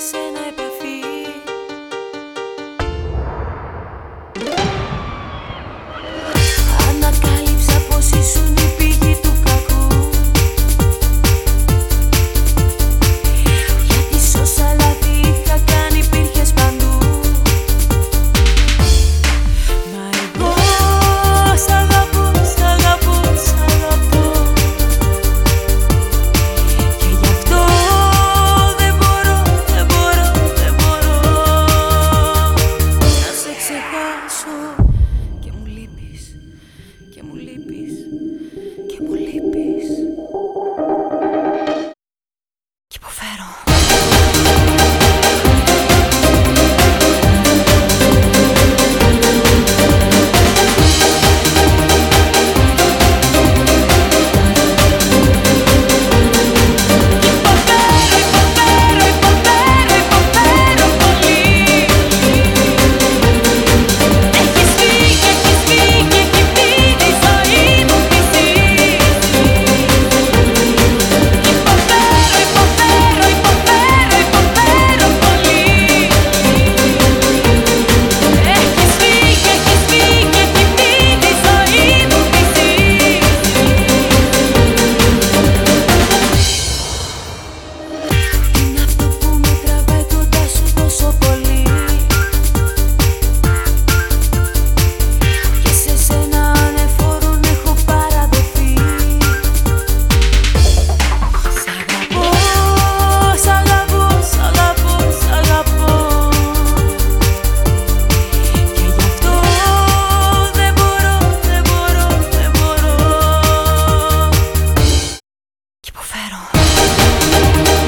dancing que muy battle.